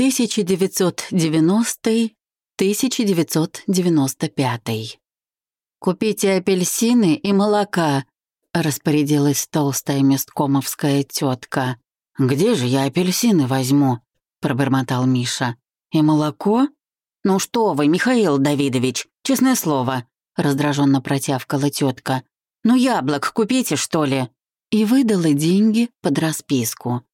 1990-1995. «Купите апельсины и молока», — распорядилась толстая месткомовская тетка. «Где же я апельсины возьму?» — пробормотал Миша. «И молоко?» «Ну что вы, Михаил Давидович, честное слово», — раздраженно протявкала тетка. «Ну яблок купите, что ли?» И выдала деньги под расписку.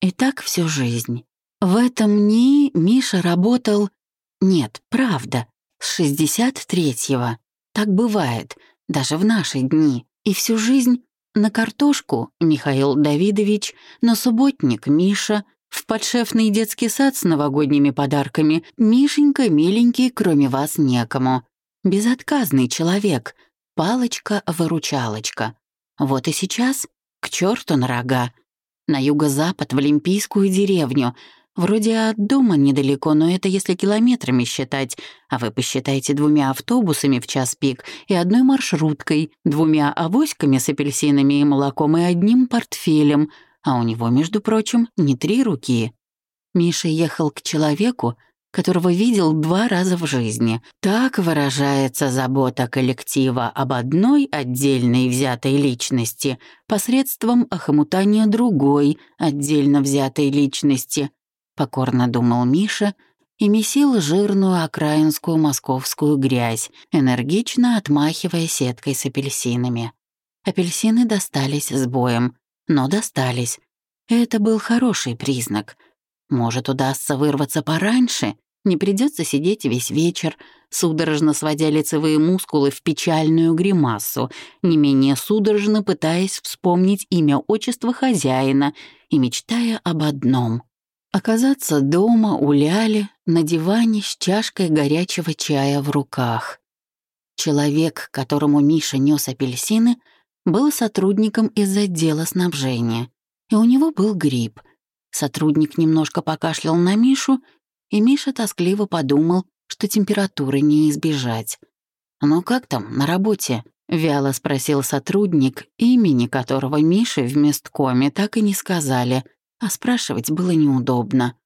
И так всю жизнь. В этом НИИ Миша работал... Нет, правда, с 63-го. Так бывает, даже в наши дни. И всю жизнь на картошку Михаил Давидович, на субботник Миша, в подшефный детский сад с новогодними подарками Мишенька, миленький, кроме вас некому. Безотказный человек, палочка-выручалочка. Вот и сейчас к черту на рога. На юго-запад, в Олимпийскую деревню — Вроде от дома недалеко, но это если километрами считать, а вы посчитаете двумя автобусами в час пик и одной маршруткой, двумя авоськами с апельсинами и молоком и одним портфелем, а у него, между прочим, не три руки. Миша ехал к человеку, которого видел два раза в жизни. Так выражается забота коллектива об одной отдельной взятой личности посредством охомутания другой отдельно взятой личности покорно думал Миша и месил жирную окраинскую московскую грязь, энергично отмахивая сеткой с апельсинами. Апельсины достались с боем, но достались. Это был хороший признак. Может, удастся вырваться пораньше, не придется сидеть весь вечер, судорожно сводя лицевые мускулы в печальную гримасу, не менее судорожно пытаясь вспомнить имя отчества хозяина и мечтая об одном Оказаться дома у Ляли на диване с чашкой горячего чая в руках. Человек, которому Миша нес апельсины, был сотрудником из отдела снабжения, и у него был грипп. Сотрудник немножко покашлял на Мишу, и Миша тоскливо подумал, что температуры не избежать. «Ну как там, на работе?» — вяло спросил сотрудник, имени которого Мише в месткоме так и не сказали — а спрашивать было неудобно.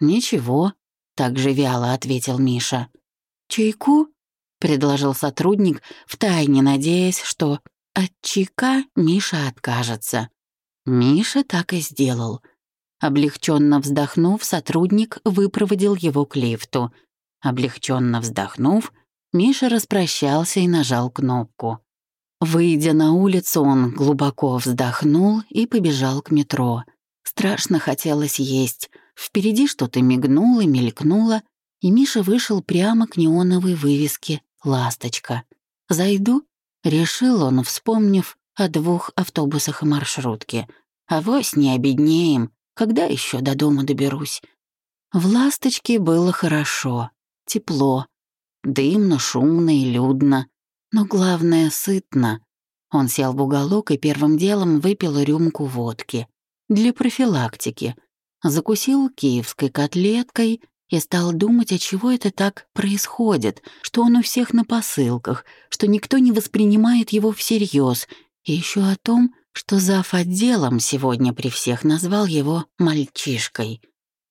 «Ничего», — так же вяло ответил Миша. «Чайку?» — предложил сотрудник, втайне надеясь, что от чайка Миша откажется. Миша так и сделал. Облегченно вздохнув, сотрудник выпроводил его к лифту. Облегченно вздохнув, Миша распрощался и нажал кнопку. Выйдя на улицу, он глубоко вздохнул и побежал к метро. Страшно хотелось есть. Впереди что-то мигнуло, мелькнуло, и Миша вышел прямо к неоновой вывеске «Ласточка». «Зайду?» — решил он, вспомнив о двух автобусах и маршрутке. «Авось не обеднеем, когда еще до дома доберусь?» В «Ласточке» было хорошо, тепло, дымно, шумно и людно, но главное — сытно. Он сел в уголок и первым делом выпил рюмку водки для профилактики. Закусил киевской котлеткой и стал думать, от чего это так происходит, что он у всех на посылках, что никто не воспринимает его всерьез, и еще о том, что зав. отделом сегодня при всех назвал его «мальчишкой».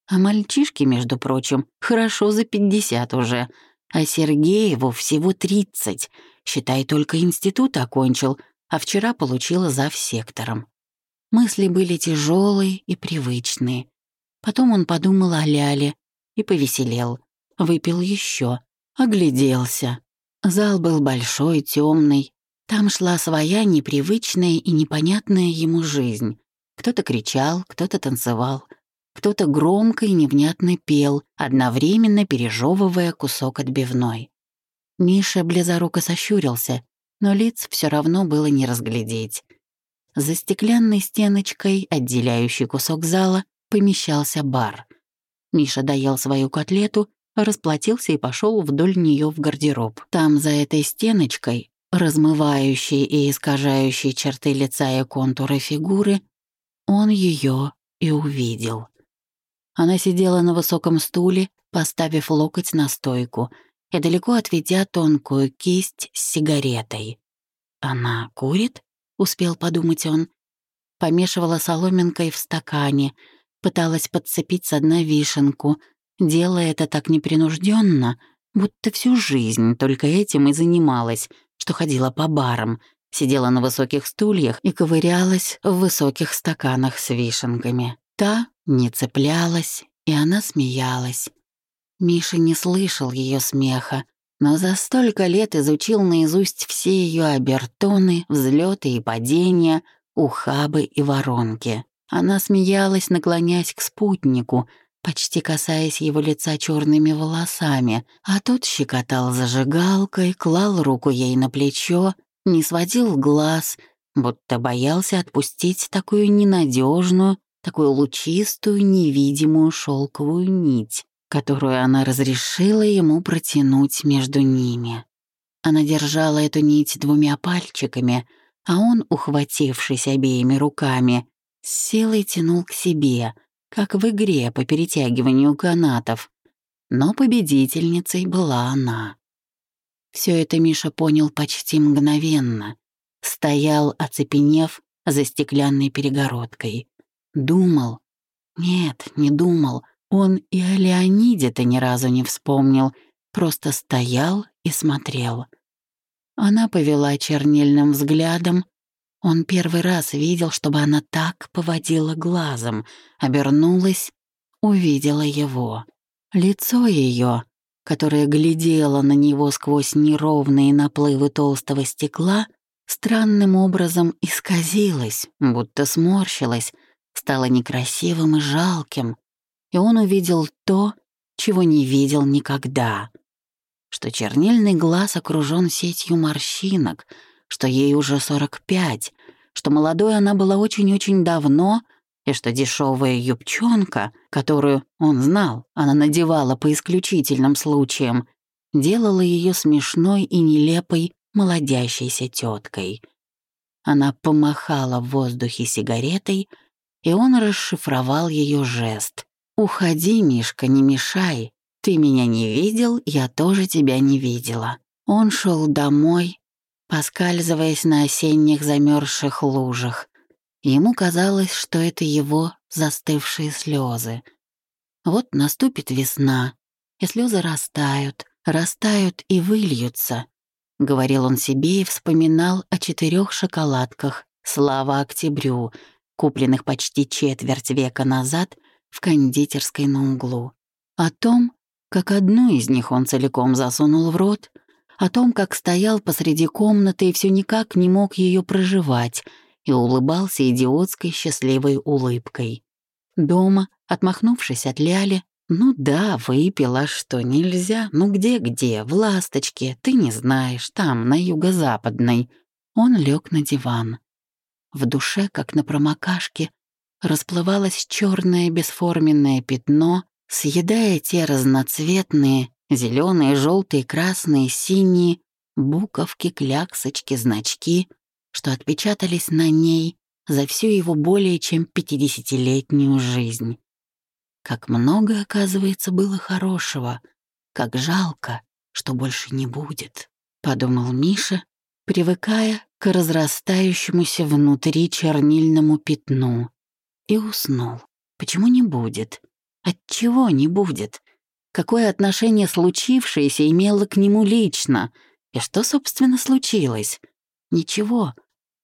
А мальчишке, между прочим, хорошо за пятьдесят уже, а Сергееву всего тридцать, считай, только институт окончил, а вчера получила зав. сектором. Мысли были тяжелые и привычные. Потом он подумал о Ляле и повеселел. Выпил еще, огляделся. Зал был большой, темный. Там шла своя непривычная и непонятная ему жизнь. Кто-то кричал, кто-то танцевал, кто-то громко и невнятно пел, одновременно пережевывая кусок отбивной. Миша близоруко сощурился, но лиц все равно было не разглядеть. За стеклянной стеночкой, отделяющей кусок зала, помещался бар. Миша доел свою котлету, расплатился и пошел вдоль нее в гардероб. Там, за этой стеночкой, размывающей и искажающей черты лица и контуры фигуры, он ее и увидел. Она сидела на высоком стуле, поставив локоть на стойку и далеко отведя тонкую кисть с сигаретой. Она курит? Успел подумать он. Помешивала соломинкой в стакане, пыталась подцепить с дна вишенку, делая это так непринужденно, будто всю жизнь только этим и занималась, что ходила по барам, сидела на высоких стульях и ковырялась в высоких стаканах с вишенками. Та не цеплялась, и она смеялась. Миша не слышал ее смеха, но за столько лет изучил наизусть все ее обертоны, взлеты и падения, ухабы и воронки. Она смеялась, наклоняясь к спутнику, почти касаясь его лица черными волосами, а тот щекотал зажигалкой, клал руку ей на плечо, не сводил глаз, будто боялся отпустить такую ненадежную, такую лучистую, невидимую шелковую нить, которую она разрешила ему протянуть между ними. Она держала эту нить двумя пальчиками, а он, ухватившись обеими руками, с силой тянул к себе, как в игре по перетягиванию канатов. Но победительницей была она. Все это Миша понял почти мгновенно. Стоял, оцепенев за стеклянной перегородкой. Думал. Нет, не думал. Он и о Леониде-то ни разу не вспомнил. Просто стоял и смотрел. Она повела чернильным взглядом, он первый раз видел, чтобы она так поводила глазом, обернулась, увидела его. Лицо ее, которое глядело на него сквозь неровные наплывы толстого стекла, странным образом исказилось, будто сморщилось, стало некрасивым и жалким, и он увидел то, чего не видел никогда, что чернильный глаз окружен сетью морщинок — что ей уже 45, что молодой она была очень-очень давно, и что дешевая юбчонка, которую он знал, она надевала по исключительным случаям, делала ее смешной и нелепой молодящейся теткой. Она помахала в воздухе сигаретой, и он расшифровал ее жест. «Уходи, Мишка, не мешай. Ты меня не видел, я тоже тебя не видела». Он шел домой, поскальзываясь на осенних замерзших лужах. Ему казалось, что это его застывшие слезы. Вот наступит весна, и слезы растают, растают и выльются. Говорил он себе и вспоминал о четырех шоколадках «Слава октябрю», купленных почти четверть века назад в кондитерской на углу. О том, как одну из них он целиком засунул в рот, о том, как стоял посреди комнаты и все никак не мог ее проживать, и улыбался идиотской счастливой улыбкой. Дома, отмахнувшись от Ляли, «Ну да, выпила, что нельзя. Ну где-где? В «Ласточке». Ты не знаешь, там, на юго-западной». Он лег на диван. В душе, как на промокашке, расплывалось черное бесформенное пятно, съедая те разноцветные, Зеленые, желтые, красные, синие, буковки, кляксочки, значки, что отпечатались на ней за всю его более чем пятидесятилетнюю жизнь. Как много, оказывается, было хорошего, как жалко, что больше не будет, — подумал Миша, привыкая к разрастающемуся внутри чернильному пятну, и уснул. Почему не будет? Отчего не будет? какое отношение случившееся имело к нему лично, и что, собственно, случилось. Ничего.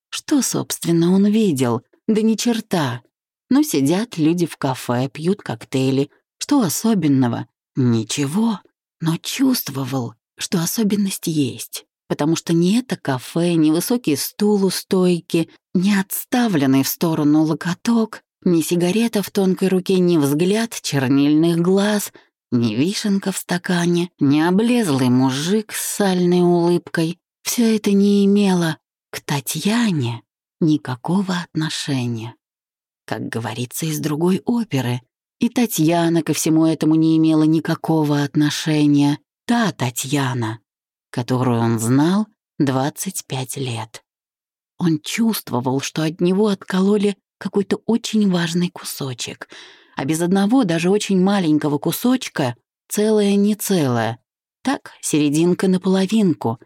Что, собственно, он видел? Да ни черта. Ну, сидят люди в кафе, пьют коктейли. Что особенного? Ничего. Но чувствовал, что особенность есть. Потому что ни это кафе, ни высокий стул у стойки, ни отставленный в сторону локоток, ни сигарета в тонкой руке, ни взгляд чернильных глаз — ни вишенка в стакане, ни облезлый мужик с сальной улыбкой. Все это не имело к Татьяне никакого отношения. Как говорится из другой оперы, и Татьяна ко всему этому не имела никакого отношения. Та Татьяна, которую он знал 25 лет. Он чувствовал, что от него откололи какой-то очень важный кусочек — а без одного, даже очень маленького кусочка, целое не целое. Так, серединка наполовинку.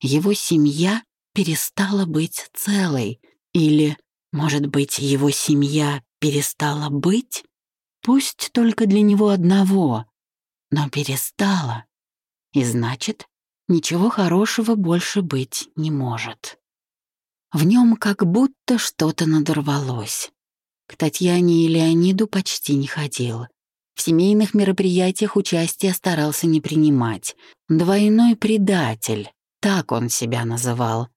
Его семья перестала быть целой. Или, может быть, его семья перестала быть? Пусть только для него одного, но перестала. И значит, ничего хорошего больше быть не может. В нем как будто что-то надорвалось. К Татьяне и Леониду почти не ходил. В семейных мероприятиях участия старался не принимать. Двойной предатель, так он себя называл.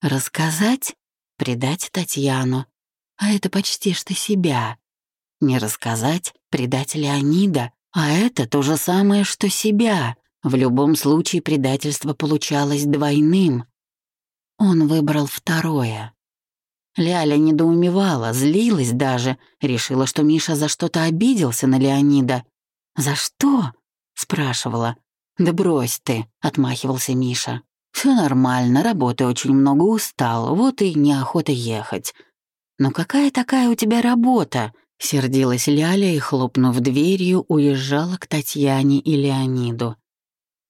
Рассказать? Предать Татьяну. А это почти что себя. Не рассказать? Предать Леонида. А это то же самое, что себя. В любом случае предательство получалось двойным. Он выбрал второе. Ляля недоумевала, злилась даже, решила, что Миша за что-то обиделся на Леонида. «За что?» — спрашивала. «Да брось ты», — отмахивался Миша. Все нормально, работы очень много, устал, вот и неохота ехать». «Ну какая такая у тебя работа?» — сердилась Ляля и, хлопнув дверью, уезжала к Татьяне и Леониду.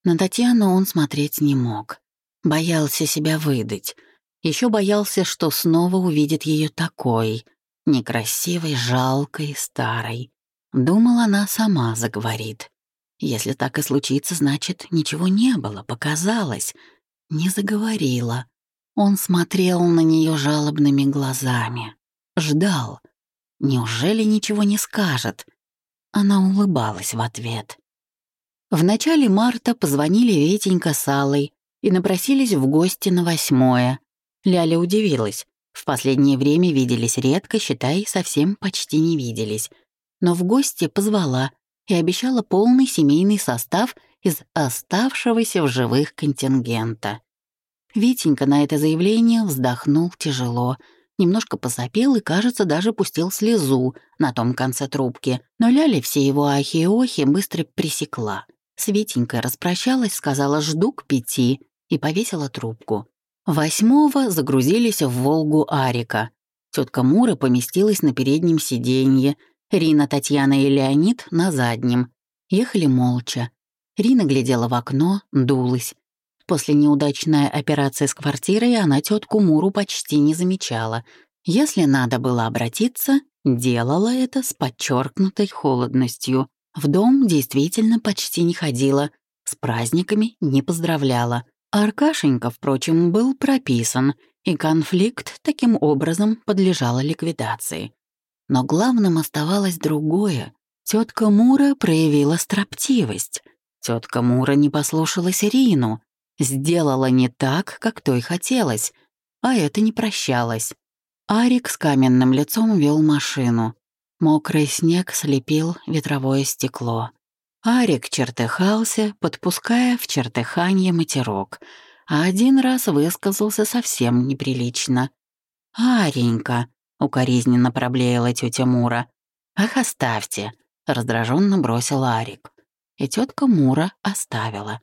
На Татьяну он смотреть не мог. Боялся себя выдать. Еще боялся, что снова увидит ее такой, некрасивой, жалкой, старой. Думал, она сама заговорит. Если так и случится, значит, ничего не было, показалось. Не заговорила. Он смотрел на нее жалобными глазами. Ждал. Неужели ничего не скажет? Она улыбалась в ответ. В начале марта позвонили Ветенька с Аллой и напросились в гости на восьмое. Ляля удивилась. В последнее время виделись редко, считай, совсем почти не виделись. Но в гости позвала и обещала полный семейный состав из оставшегося в живых контингента. Витенька на это заявление вздохнул тяжело, немножко посопел и, кажется, даже пустил слезу на том конце трубки, но Ляля все его ахи и охи быстро пресекла. Светенька распрощалась, сказала «жду к пяти» и повесила трубку. Восьмого загрузились в «Волгу» Арика. Тетка Мура поместилась на переднем сиденье, Рина, Татьяна и Леонид — на заднем. Ехали молча. Рина глядела в окно, дулась. После неудачной операции с квартирой она тетку Муру почти не замечала. Если надо было обратиться, делала это с подчеркнутой холодностью. В дом действительно почти не ходила, с праздниками не поздравляла. Аркашенька, впрочем, был прописан, и конфликт таким образом подлежал ликвидации. Но главным оставалось другое. Тетка Мура проявила строптивость. Тетка Мура не послушалась Ирину, сделала не так, как той хотелось, а это не прощалось. Арик с каменным лицом вел машину. Мокрый снег слепил ветровое стекло. Арик чертыхался, подпуская в чертыханье матерок, а один раз высказался совсем неприлично. «Аренька», — укоризненно проблеяла тетя Мура. «Ах, оставьте», — раздраженно бросил Арик. И тетка Мура оставила.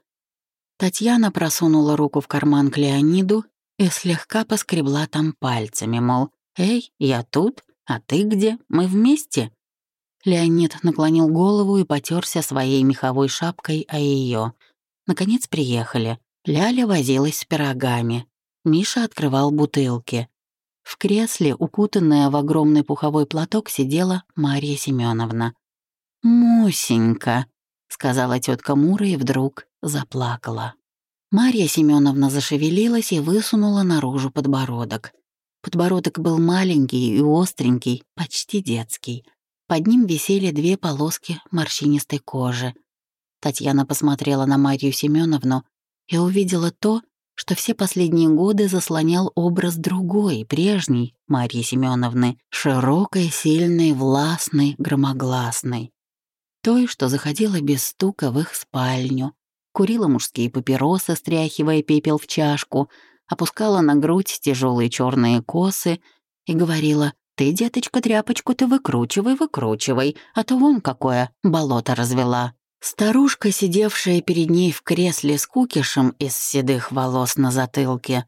Татьяна просунула руку в карман к Леониду и слегка поскребла там пальцами, мол, «Эй, я тут, а ты где? Мы вместе?» Леонид наклонил голову и потерся своей меховой шапкой о ее. Наконец приехали. Ляля возилась с пирогами. Миша открывал бутылки. В кресле, укутанная в огромный пуховой платок, сидела Марья Семеновна. «Мусенька», — сказала тетка Мура и вдруг заплакала. Марья Семеновна зашевелилась и высунула наружу подбородок. Подбородок был маленький и остренький, почти детский. Под ним висели две полоски морщинистой кожи. Татьяна посмотрела на Марию Семеновну и увидела то, что все последние годы заслонял образ другой, прежней Марьи Семеновны, широкой, сильной, властной, громогласной. Той, что заходила без стука в их спальню, курила мужские папиросы, стряхивая пепел в чашку, опускала на грудь тяжелые черные косы и говорила «Ты, деточка, тряпочку ты выкручивай, выкручивай, а то вон какое болото развела». Старушка, сидевшая перед ней в кресле с кукишем из седых волос на затылке,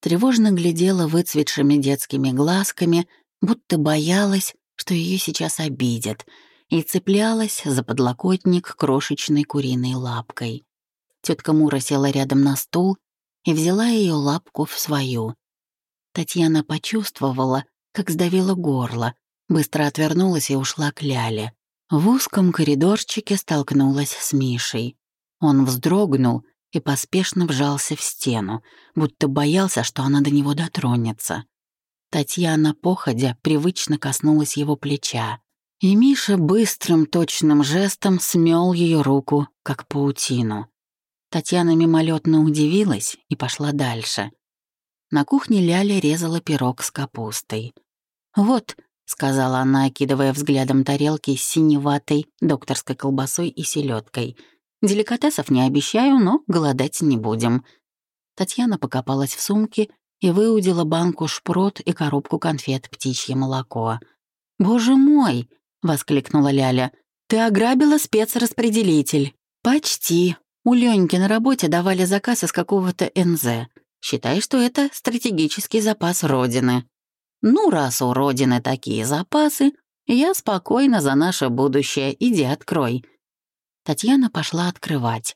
тревожно глядела выцветшими детскими глазками, будто боялась, что ее сейчас обидят, и цеплялась за подлокотник крошечной куриной лапкой. Тетка Мура села рядом на стул и взяла ее лапку в свою. Татьяна почувствовала, как сдавило горло, быстро отвернулась и ушла к Ляле. В узком коридорчике столкнулась с Мишей. Он вздрогнул и поспешно вжался в стену, будто боялся, что она до него дотронется. Татьяна, походя, привычно коснулась его плеча. И Миша быстрым точным жестом смел ее руку, как паутину. Татьяна мимолетно удивилась и пошла дальше. На кухне Ляля резала пирог с капустой. «Вот», — сказала она, окидывая взглядом тарелки с синеватой докторской колбасой и селедкой. «Деликатесов не обещаю, но голодать не будем». Татьяна покопалась в сумке и выудила банку шпрот и коробку конфет «Птичье молоко». «Боже мой!» — воскликнула Ляля. «Ты ограбила спецраспределитель». «Почти. У Леньки на работе давали заказ из какого-то НЗ. Считай, что это стратегический запас Родины». Ну, раз у Родины такие запасы, я спокойно за наше будущее, иди открой. Татьяна пошла открывать.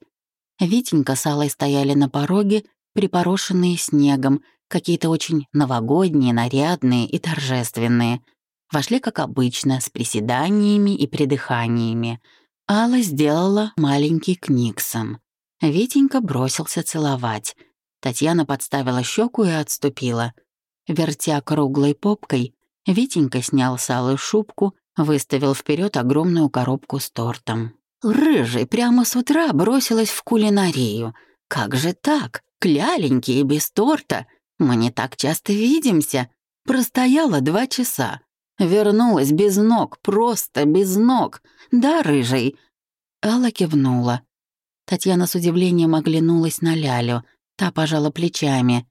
Витенька с Аллой стояли на пороге, припорошенные снегом, какие-то очень новогодние, нарядные и торжественные. Вошли, как обычно, с приседаниями и придыханиями. Алла сделала маленький книксон. Витенька бросился целовать. Татьяна подставила щеку и отступила — Вертя круглой попкой, Витенька снял с Аллы шубку, выставил вперед огромную коробку с тортом. Рыжий прямо с утра бросилась в кулинарию. Как же так? Кляленький и без торта. Мы не так часто видимся. Простояла два часа. Вернулась без ног, просто без ног. Да, рыжий?» Алла кивнула. Татьяна с удивлением оглянулась на Лялю. Та пожала плечами.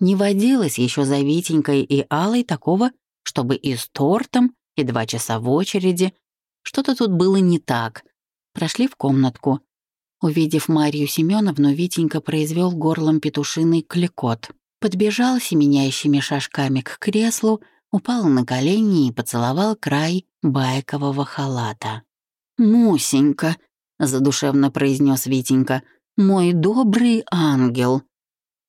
Не водилось еще за Витенькой и Алой такого, чтобы и с тортом, и два часа в очереди. Что-то тут было не так. Прошли в комнатку. Увидев Марию Семеновну, Витенька произвел горлом петушиный кликот. Подбежал семенящими шажками к креслу, упал на колени и поцеловал край байкового халата. «Мусенька», — задушевно произнес Витенька, — «мой добрый ангел».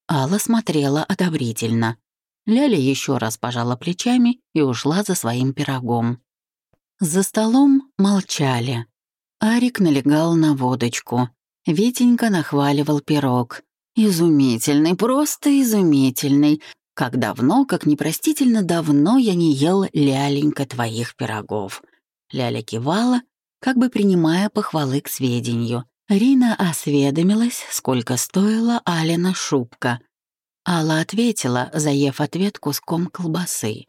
Алла смотрела одобрительно. Ляля еще раз пожала плечами и ушла за своим пирогом. За столом молчали. Арик налегал на водочку. Витенька нахваливал пирог. «Изумительный, просто изумительный. Как давно, как непростительно давно я не ел, Ляленька, твоих пирогов». Ляля кивала, как бы принимая похвалы к сведению. Рина осведомилась, сколько стоила Алина шубка. Алла ответила, заев ответ куском колбасы.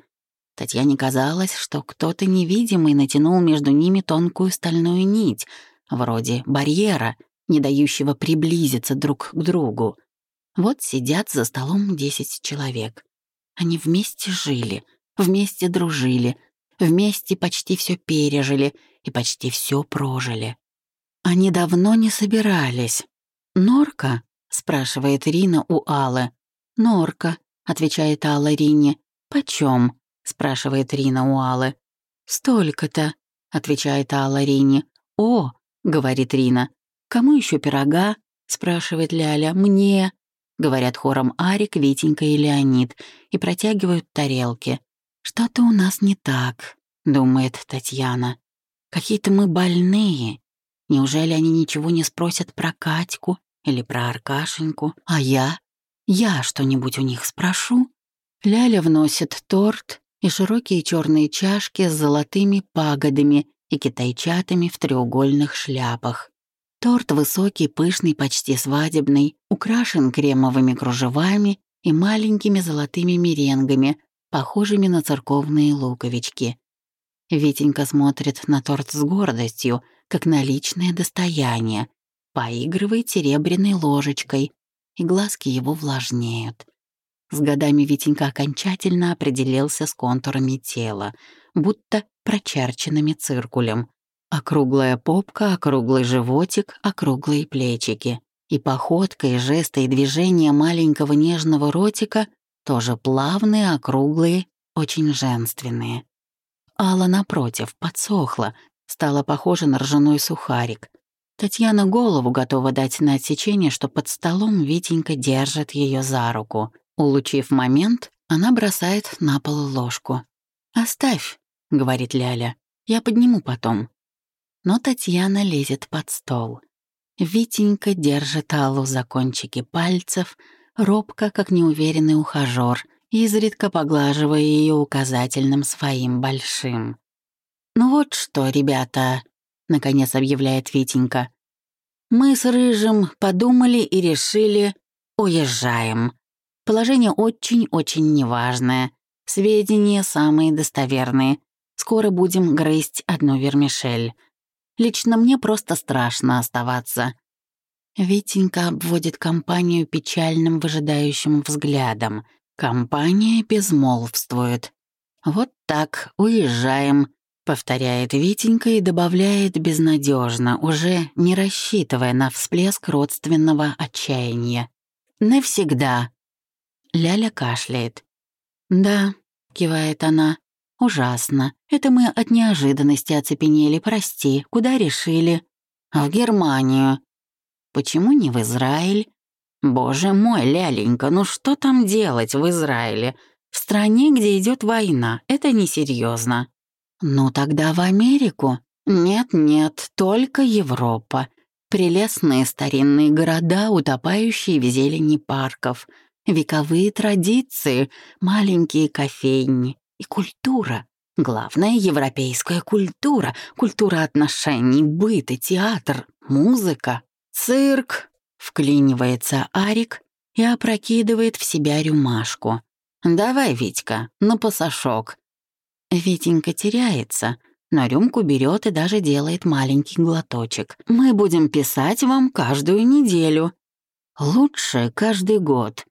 Татьяне казалось, что кто-то невидимый натянул между ними тонкую стальную нить, вроде барьера, не дающего приблизиться друг к другу. Вот сидят за столом десять человек. Они вместе жили, вместе дружили, вместе почти все пережили и почти все прожили. Они давно не собирались. «Норка?» — спрашивает Рина у Аллы. «Норка», — отвечает Алла Рине. «Почем?» — спрашивает Рина у Аллы. «Столько-то», — отвечает Алла Рине. «О», — говорит Рина. «Кому еще пирога?» — спрашивает Ляля. «Мне», — говорят хором Арик, Витенька и Леонид, и протягивают тарелки. «Что-то у нас не так», — думает Татьяна. «Какие-то мы больные. Неужели они ничего не спросят про Катьку или про Аркашеньку? А я? Я что-нибудь у них спрошу?» Ляля вносит торт и широкие черные чашки с золотыми пагодами и китайчатами в треугольных шляпах. Торт высокий, пышный, почти свадебный, украшен кремовыми кружевами и маленькими золотыми меренгами, похожими на церковные луковички. Витенька смотрит на торт с гордостью, как на личное достояние, поигрывает серебряной ложечкой, и глазки его влажнеют. С годами Витенька окончательно определился с контурами тела, будто прочерченными циркулем. Округлая попка, округлый животик, округлые плечики. И походка, и жесты, и движения маленького нежного ротика тоже плавные, округлые, очень женственные. Алла, напротив, подсохла, стала похожа на ржаной сухарик. Татьяна голову готова дать на отсечение, что под столом Витенька держит ее за руку. Улучив момент, она бросает на пол ложку. «Оставь», — говорит Ляля, — «я подниму потом». Но Татьяна лезет под стол. Витенька держит Аллу за кончики пальцев, робко, как неуверенный ухажёр, изредка поглаживая ее указательным своим большим. «Ну вот что, ребята», — наконец объявляет Витенька, «мы с Рыжим подумали и решили, уезжаем. Положение очень-очень неважное, сведения самые достоверные. Скоро будем грызть одну вермишель. Лично мне просто страшно оставаться». Витенька обводит компанию печальным выжидающим взглядом. Компания безмолвствует. «Вот так, уезжаем», — повторяет Витенька и добавляет безнадежно, уже не рассчитывая на всплеск родственного отчаяния. «Навсегда». Ляля кашляет. «Да», — кивает она, «Ужасно. Это мы от неожиданности оцепенели, прости. Куда решили?» «В Германию». «Почему не в Израиль?» «Боже мой, Ляленька, ну что там делать в Израиле? В стране, где идет война. Это несерьезно». «Ну тогда в Америку?» «Нет-нет, только Европа. Прелестные старинные города, утопающие в зелени парков, вековые традиции, маленькие кофейни, и культура. Главная европейская культура. Культура отношений, быта, театр, музыка. Цирк. Вклинивается Арик и опрокидывает в себя рюмашку. «Давай, Витька, на пасашок». Витенька теряется, но рюмку берет и даже делает маленький глоточек. «Мы будем писать вам каждую неделю. Лучше каждый год».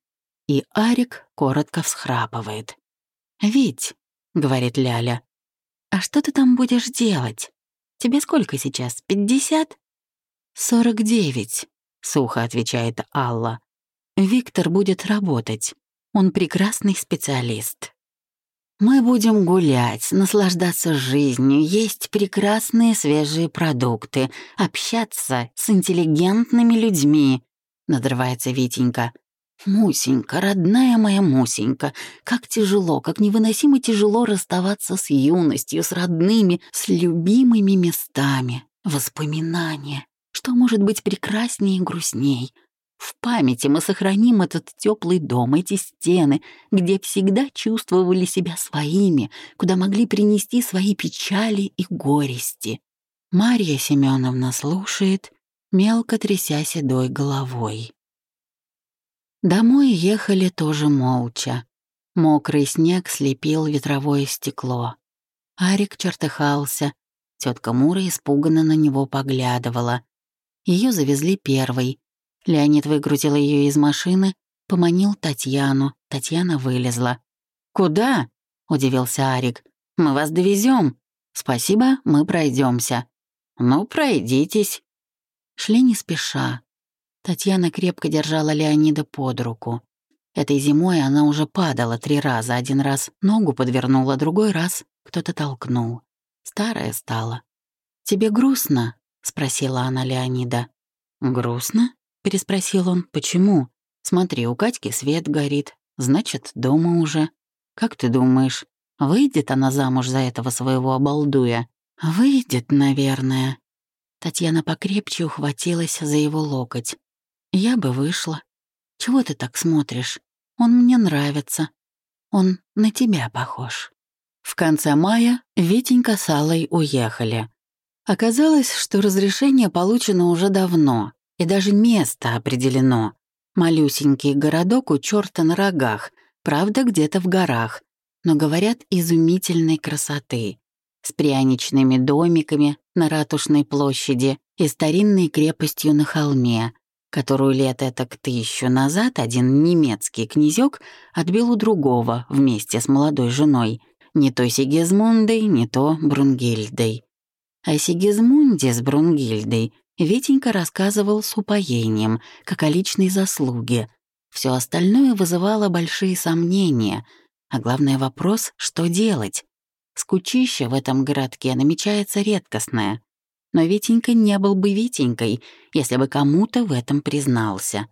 И Арик коротко всхрапывает. «Вить», — говорит Ляля, — «а что ты там будешь делать? Тебе сколько сейчас, пятьдесят?» «Сорок девять», — сухо отвечает Алла. «Виктор будет работать. Он прекрасный специалист». «Мы будем гулять, наслаждаться жизнью, есть прекрасные свежие продукты, общаться с интеллигентными людьми», — надрывается Витенька. Мусенька, родная моя Мусенька, как тяжело, как невыносимо тяжело расставаться с юностью, с родными, с любимыми местами. Воспоминания. Что может быть прекраснее и грустней? В памяти мы сохраним этот теплый дом, эти стены, где всегда чувствовали себя своими, куда могли принести свои печали и горести. Марья Семеновна слушает, мелко тряся седой головой. Домой ехали тоже молча. Мокрый снег слепил ветровое стекло. Арик чертыхался. Тетка Мура испуганно на него поглядывала. Ее завезли первой. Леонид выгрузил ее из машины, поманил Татьяну. Татьяна вылезла. «Куда?» — удивился Арик. «Мы вас довезем. Спасибо, мы пройдемся. «Ну, пройдитесь». Шли не спеша. Татьяна крепко держала Леонида под руку. Этой зимой она уже падала три раза. Один раз ногу подвернула, другой раз кто-то толкнул. Старая стала. «Тебе грустно?» — спросила она Леонида. «Грустно?» — переспросил он. «Почему? Смотри, у Катьки свет горит. Значит, дома уже. Как ты думаешь, выйдет она замуж за этого своего обалдуя?» «Выйдет, наверное». Татьяна покрепче ухватилась за его локоть. Я бы вышла. Чего ты так смотришь? Он мне нравится. Он на тебя похож. В конце мая Витенька с Аллой уехали. Оказалось, что разрешение получено уже давно, и даже место определено. Малюсенький городок у черта на рогах, правда, где-то в горах, но, говорят, изумительной красоты. С пряничными домиками на Ратушной площади и старинной крепостью на холме, которую лет это к тысячу назад один немецкий князек отбил у другого вместе с молодой женой, не то Сигизмундой, не то Брунгильдой. О Сигизмунде с Брунгильдой Витенька рассказывал с упоением, как о личной заслуге. Все остальное вызывало большие сомнения, а главный вопрос — что делать? Скучище в этом городке намечается редкостное но Витенька не был бы Витенькой, если бы кому-то в этом признался.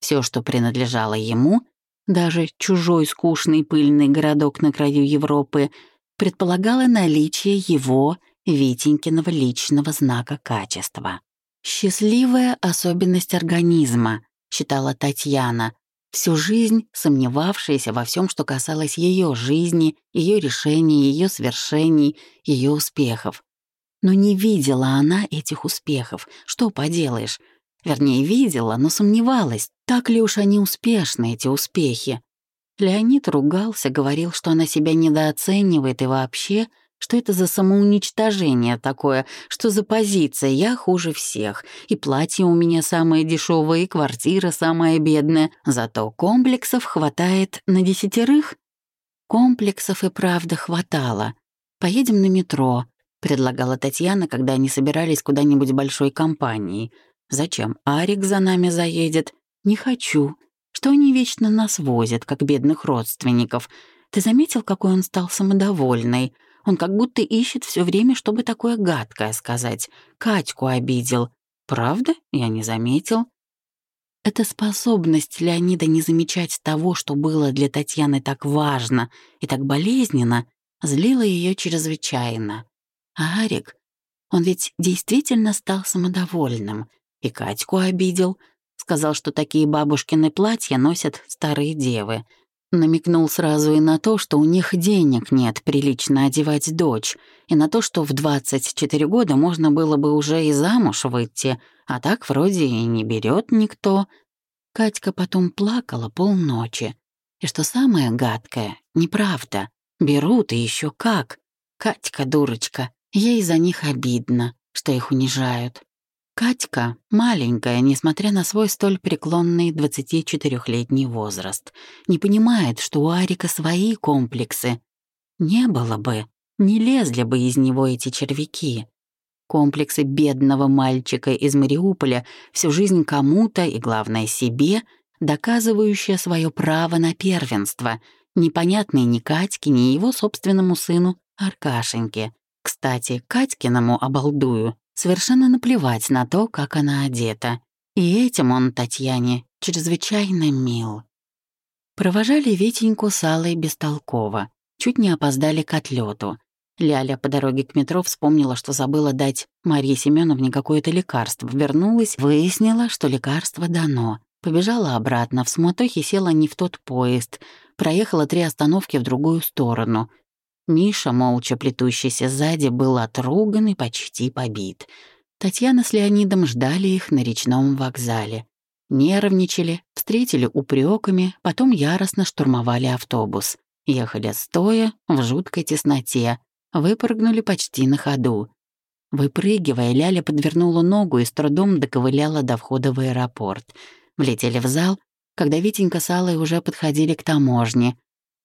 Все, что принадлежало ему, даже чужой скучный пыльный городок на краю Европы, предполагало наличие его Витенькиного личного знака качества. «Счастливая особенность организма», — считала Татьяна, всю жизнь сомневавшаяся во всем, что касалось ее жизни, ее решений, ее свершений, ее успехов. Но не видела она этих успехов. Что поделаешь? Вернее, видела, но сомневалась, так ли уж они успешны, эти успехи. Леонид ругался, говорил, что она себя недооценивает и вообще, что это за самоуничтожение такое, что за позиция «я хуже всех», и платье у меня самое дешевое, и квартира самая бедная, зато комплексов хватает на десятерых. Комплексов и правда хватало. Поедем на метро, предлагала Татьяна, когда они собирались куда-нибудь большой компанией. «Зачем? Арик за нами заедет?» «Не хочу. Что они вечно нас возят, как бедных родственников? Ты заметил, какой он стал самодовольный? Он как будто ищет все время, чтобы такое гадкое сказать. Катьку обидел. Правда? Я не заметил». Эта способность Леонида не замечать того, что было для Татьяны так важно и так болезненно, злила ее чрезвычайно. А Арик, он ведь действительно стал самодовольным и Катьку обидел, сказал, что такие бабушкины платья носят старые девы. Намекнул сразу и на то, что у них денег нет прилично одевать дочь, и на то, что в 24 года можно было бы уже и замуж выйти, а так вроде и не берет никто. Катька потом плакала полночи. И что самое гадкое, неправда. Берут и еще как. Катька, дурочка, Ей за них обидно, что их унижают. Катька, маленькая, несмотря на свой столь преклонный 24-летний возраст, не понимает, что у Арика свои комплексы. Не было бы, не лезли бы из него эти червяки. Комплексы бедного мальчика из Мариуполя всю жизнь кому-то и, главное, себе, доказывающие свое право на первенство, непонятные ни Катьке, ни его собственному сыну Аркашеньке. Кстати, Катькиному обалдую совершенно наплевать на то, как она одета. И этим он Татьяне чрезвычайно мил. Провожали Витеньку с Аллой бестолково. Чуть не опоздали к отлету. Ляля по дороге к метро вспомнила, что забыла дать Марье Семеновне какое-то лекарство. Вернулась, выяснила, что лекарство дано. Побежала обратно, в суматохе села не в тот поезд. Проехала три остановки в другую сторону — Миша, молча плетущийся сзади, был отруган и почти побит. Татьяна с Леонидом ждали их на речном вокзале. Нервничали, встретили упреками, потом яростно штурмовали автобус. Ехали стоя, в жуткой тесноте, выпрыгнули почти на ходу. Выпрыгивая, Ляля подвернула ногу и с трудом доковыляла до входа в аэропорт. Влетели в зал, когда Витенька с Аллой уже подходили к таможне,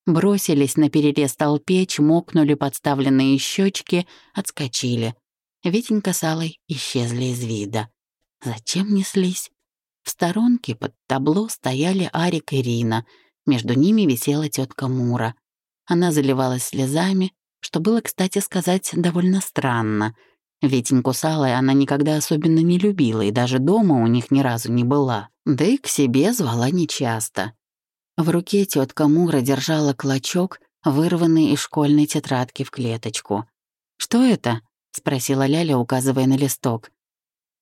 Бросились на перерез толпе, чмокнули подставленные щечки, отскочили. Витенька с Аллой исчезли из вида. Зачем неслись? В сторонке под табло стояли Арик и Рина. Между ними висела тетка Мура. Она заливалась слезами, что было, кстати сказать, довольно странно. Витеньку с Аллой она никогда особенно не любила и даже дома у них ни разу не была. Да и к себе звала нечасто. В руке тетка Мура держала клочок, вырванный из школьной тетрадки в клеточку. «Что это?» — спросила Ляля, указывая на листок.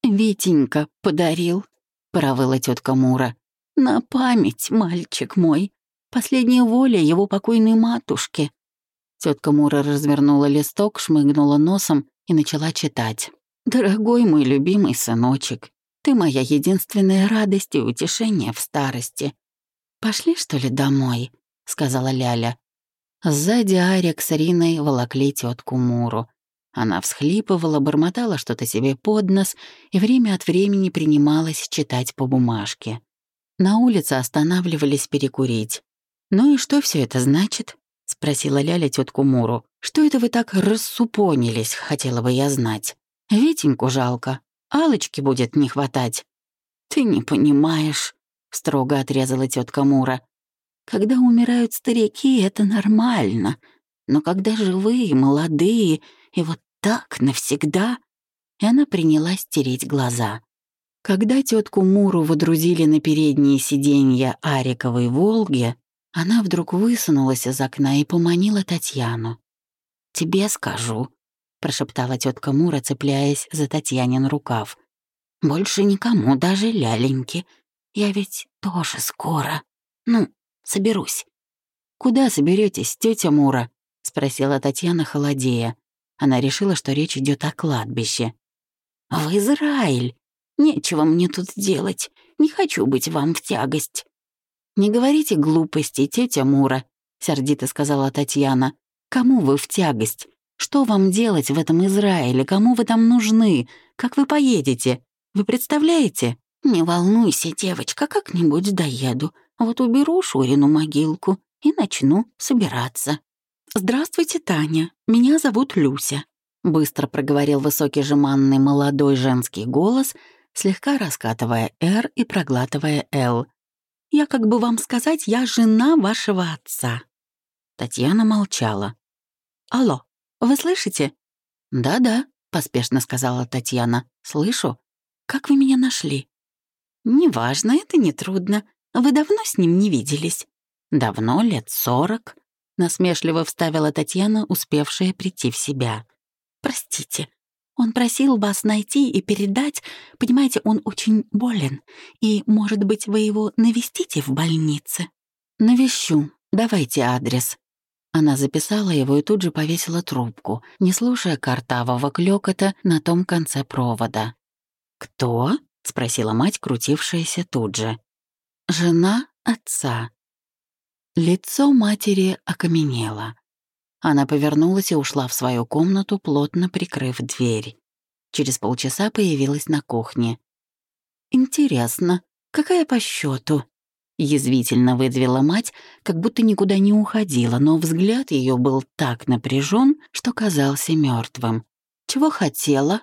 «Витенька подарил», — провыла тетка Мура. «На память, мальчик мой. Последняя воля его покойной матушки». Тетка Мура развернула листок, шмыгнула носом и начала читать. «Дорогой мой любимый сыночек, ты моя единственная радость и утешение в старости. «Пошли, что ли, домой?» — сказала Ляля. Сзади Арик с Риной волокли тетку Муру. Она всхлипывала, бормотала что-то себе под нос и время от времени принималась читать по бумажке. На улице останавливались перекурить. «Ну и что все это значит?» — спросила Ляля тетку Муру. «Что это вы так рассупонились, хотела бы я знать? Витеньку жалко, алочки будет не хватать». «Ты не понимаешь», строго отрезала тетка Мура. Когда умирают старики, это нормально. Но когда живые, молодые, и вот так навсегда... И она принялась тереть глаза. Когда тетку Муру водрузили на передние сиденья Ариковой «Волги», она вдруг высунулась из окна и поманила Татьяну. «Тебе скажу», — прошептала тетка Мура, цепляясь за Татьянин рукав. «Больше никому, даже ляленьки. Я ведь тоже скоро. Ну, соберусь». «Куда соберетесь, тетя Мура?» — спросила Татьяна, холодея. Она решила, что речь идет о кладбище. «В Израиль. Нечего мне тут делать. Не хочу быть вам в тягость». «Не говорите глупости, тетя Мура», — сердито сказала Татьяна. «Кому вы в тягость? Что вам делать в этом Израиле? Кому вы там нужны? Как вы поедете? Вы представляете?» «Не волнуйся, девочка, как-нибудь доеду. Вот уберу Шурину могилку и начну собираться». «Здравствуйте, Таня. Меня зовут Люся», — быстро проговорил высокий жеманный молодой женский голос, слегка раскатывая «Р» и проглатывая «Л». «Я, как бы вам сказать, я жена вашего отца». Татьяна молчала. «Алло, вы слышите?» «Да-да», — поспешно сказала Татьяна. «Слышу. Как вы меня нашли?» «Неважно, это нетрудно. Вы давно с ним не виделись?» «Давно, лет сорок», — насмешливо вставила Татьяна, успевшая прийти в себя. «Простите, он просил вас найти и передать, понимаете, он очень болен, и, может быть, вы его навестите в больнице?» «Навещу. Давайте адрес». Она записала его и тут же повесила трубку, не слушая картавого клёкота на том конце провода. «Кто?» — спросила мать, крутившаяся тут же. «Жена отца». Лицо матери окаменело. Она повернулась и ушла в свою комнату, плотно прикрыв дверь. Через полчаса появилась на кухне. «Интересно, какая по счету? Язвительно выдвела мать, как будто никуда не уходила, но взгляд ее был так напряжен, что казался мертвым. Чего хотела?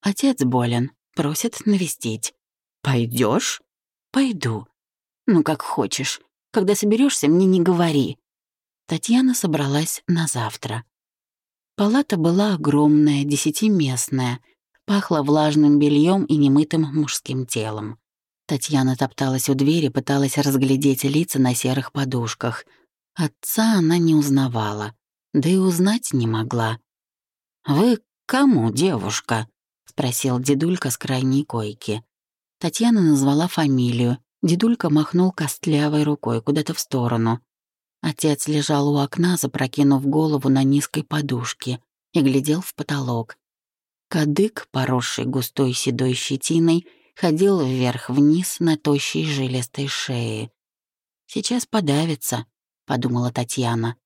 Отец болен, просит навестить. Пойдешь? Пойду. Ну, как хочешь. Когда соберешься, мне не говори. Татьяна собралась на завтра. Палата была огромная, десятиместная, пахла влажным бельем и немытым мужским телом. Татьяна топталась у двери, пыталась разглядеть лица на серых подушках. Отца она не узнавала, да и узнать не могла. «Вы кому, девушка?» — спросил дедулька с крайней койки. Татьяна назвала фамилию. Дедулька махнул костлявой рукой куда-то в сторону. Отец лежал у окна, запрокинув голову на низкой подушке, и глядел в потолок. Кадык, поросший густой седой щетиной, ходил вверх-вниз на тощей жилистой шее. «Сейчас подавится», — подумала Татьяна.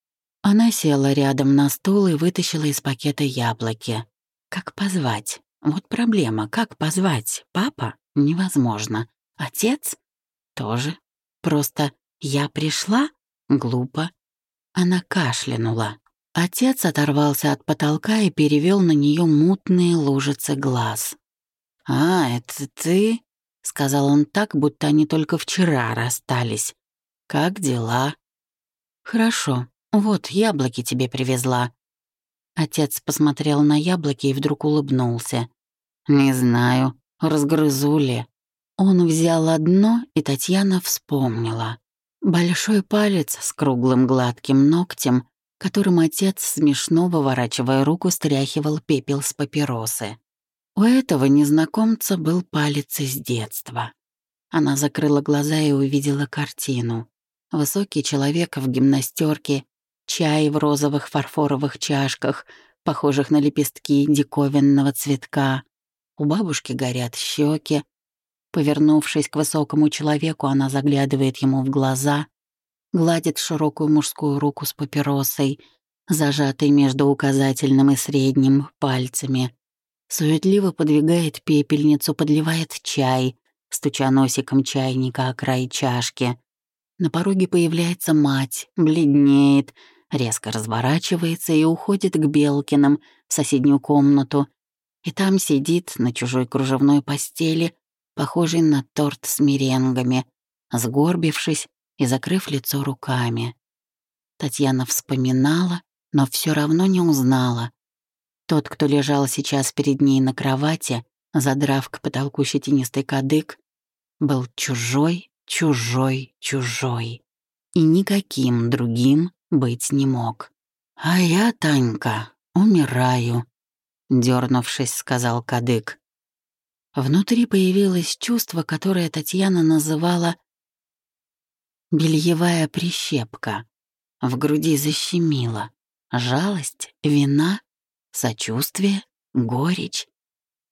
Она села рядом на стул и вытащила из пакета яблоки. Как позвать? Вот проблема, как позвать? Папа? Невозможно. Отец? Тоже. Просто «я пришла» Глупо. Она кашлянула. Отец оторвался от потолка и перевел на нее мутные лужицы глаз. «А, это ты?» — сказал он так, будто они только вчера расстались. «Как дела?» «Хорошо. Вот, яблоки тебе привезла». Отец посмотрел на яблоки и вдруг улыбнулся. «Не знаю, разгрызу ли». Он взял одно, и Татьяна вспомнила. Большой палец с круглым гладким ногтем, которым отец, смешно выворачивая руку, стряхивал пепел с папиросы. У этого незнакомца был палец из детства. Она закрыла глаза и увидела картину. Высокий человек в гимнастерке, чай в розовых фарфоровых чашках, похожих на лепестки диковинного цветка. У бабушки горят щеки, Повернувшись к высокому человеку, она заглядывает ему в глаза, гладит широкую мужскую руку с папиросой, зажатой между указательным и средним пальцами. Суетливо подвигает пепельницу, подливает чай, стуча носиком чайника о край чашки. На пороге появляется мать, бледнеет, резко разворачивается и уходит к Белкиным в соседнюю комнату. И там сидит на чужой кружевной постели похожий на торт с меренгами, сгорбившись и закрыв лицо руками. Татьяна вспоминала, но все равно не узнала. Тот, кто лежал сейчас перед ней на кровати, задрав к потолку щетинистый кадык, был чужой, чужой, чужой. И никаким другим быть не мог. «А я, Танька, умираю», дернувшись, сказал Кадык. Внутри появилось чувство, которое Татьяна называла «бельевая прищепка». В груди защемило. Жалость, вина, сочувствие, горечь.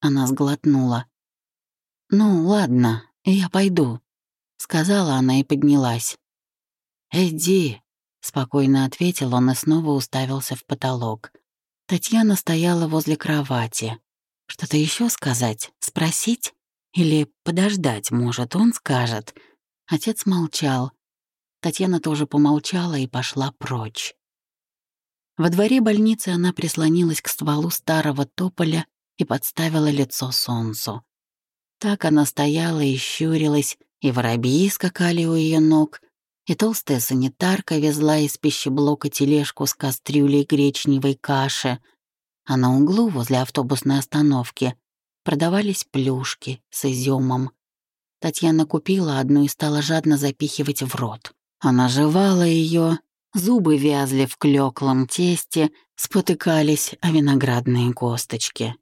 Она сглотнула. «Ну, ладно, я пойду», — сказала она и поднялась. «Иди», — спокойно ответил он и снова уставился в потолок. Татьяна стояла возле кровати. Что-то еще сказать? Спросить? Или подождать, может, он скажет? Отец молчал. Татьяна тоже помолчала и пошла прочь. Во дворе больницы она прислонилась к стволу старого тополя и подставила лицо солнцу. Так она стояла и щурилась, и воробьи скакали у ее ног, и толстая санитарка везла из пищеблока тележку с кастрюлей гречневой каши — а на углу возле автобусной остановки продавались плюшки с изюмом. Татьяна купила одну и стала жадно запихивать в рот. Она жевала ее, зубы вязли в клёклом тесте, спотыкались о виноградные косточки.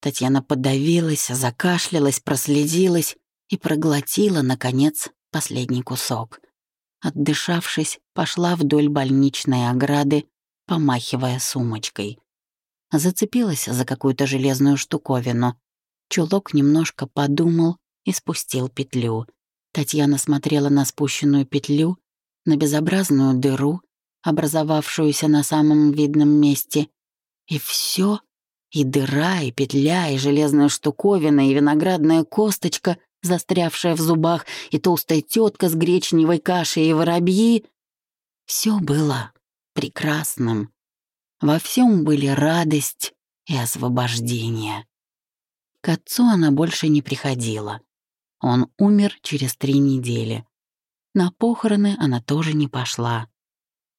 Татьяна подавилась, закашлялась, прослезилась и проглотила, наконец, последний кусок. Отдышавшись, пошла вдоль больничной ограды, помахивая сумочкой. Зацепилась за какую-то железную штуковину. Чулок немножко подумал и спустил петлю. Татьяна смотрела на спущенную петлю, на безобразную дыру, образовавшуюся на самом видном месте. И все, и дыра, и петля, и железная штуковина, и виноградная косточка, застрявшая в зубах, и толстая тетка с гречневой кашей и воробьи. Все было прекрасным, во всем были радость и освобождение. К отцу она больше не приходила. Он умер через три недели. На похороны она тоже не пошла.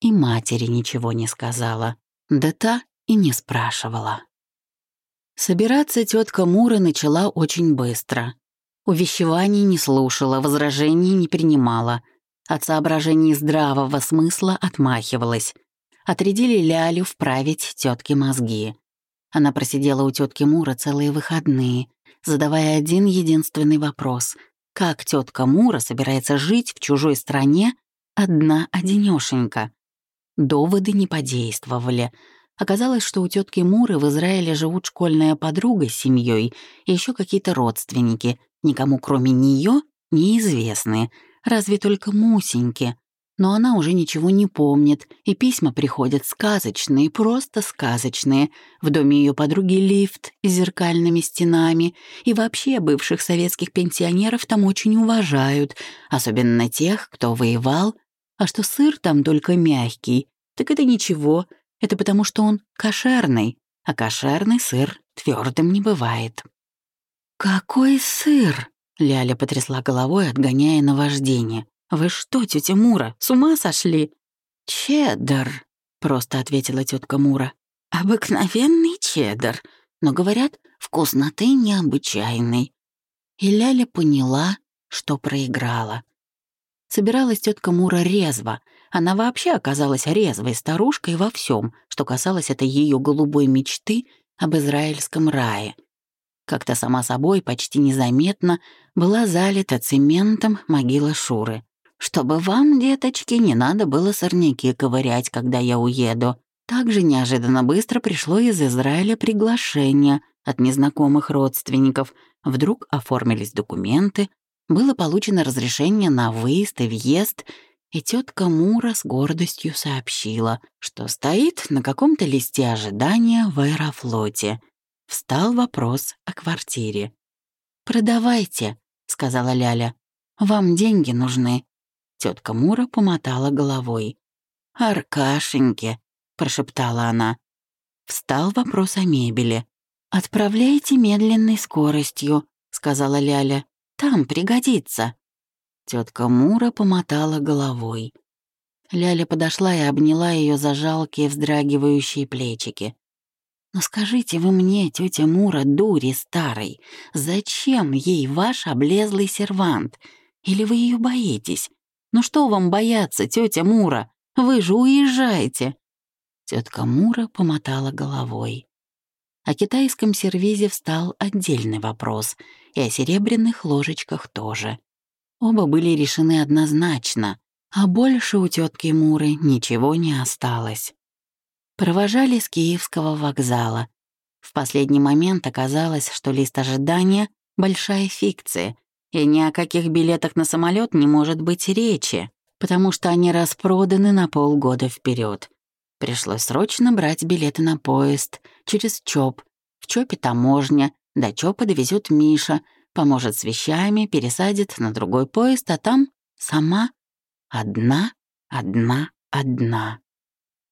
И матери ничего не сказала. Да та и не спрашивала. Собираться тетка Мура начала очень быстро. Увещеваний не слушала, возражений не принимала. От соображений здравого смысла отмахивалась отрядили Лялю вправить тетке мозги. Она просидела у тетки Мура целые выходные, задавая один единственный вопрос. Как тетка Мура собирается жить в чужой стране одна одинешенька? Доводы не подействовали. Оказалось, что у тетки Муры в Израиле живут школьная подруга с семьей и еще какие-то родственники, никому кроме нее неизвестные, разве только Мусеньки, но она уже ничего не помнит, и письма приходят сказочные, просто сказочные. В доме ее подруги лифт с зеркальными стенами, и вообще бывших советских пенсионеров там очень уважают, особенно тех, кто воевал. А что сыр там только мягкий, так это ничего, это потому что он кошерный, а кошерный сыр твердым не бывает. «Какой сыр?» — Ляля потрясла головой, отгоняя наваждение. «Вы что, тетя Мура, с ума сошли?» «Чеддер», — просто ответила тетка Мура. «Обыкновенный чеддер, но, говорят, вкусноты необычайный». И Ляля поняла, что проиграла. Собиралась тетка Мура резво. Она вообще оказалась резвой старушкой во всем, что касалось этой ее голубой мечты об израильском рае. Как-то сама собой, почти незаметно, была залита цементом могила Шуры чтобы вам, деточки, не надо было сорняки ковырять, когда я уеду. Также неожиданно быстро пришло из Израиля приглашение от незнакомых родственников. Вдруг оформились документы, было получено разрешение на выезд и въезд, и тетка Мура с гордостью сообщила, что стоит на каком-то листе ожидания в аэрофлоте. Встал вопрос о квартире. «Продавайте», — сказала Ляля. «Вам деньги нужны, Тетка Мура помотала головой. «Аркашеньки», — прошептала она. Встал вопрос о мебели. «Отправляйте медленной скоростью», — сказала Ляля. «Там пригодится». Тетка Мура помотала головой. Ляля подошла и обняла ее за жалкие вздрагивающие плечики. «Но скажите вы мне, тетя Мура, дури старой, зачем ей ваш облезлый сервант? Или вы ее боитесь? Ну что вам бояться, тетя Мура? Вы же уезжаете!» Тетка Мура помотала головой. О китайском сервизе встал отдельный вопрос, и о серебряных ложечках тоже. Оба были решены однозначно, а больше у тетки Муры ничего не осталось. Провожали с Киевского вокзала. В последний момент оказалось, что лист ожидания — большая фикция, и ни о каких билетах на самолет не может быть речи, потому что они распроданы на полгода вперед. Пришлось срочно брать билеты на поезд через ЧОП. В ЧОПе таможня, до ЧОПа довезет Миша, поможет с вещами, пересадит на другой поезд, а там сама одна, одна, одна.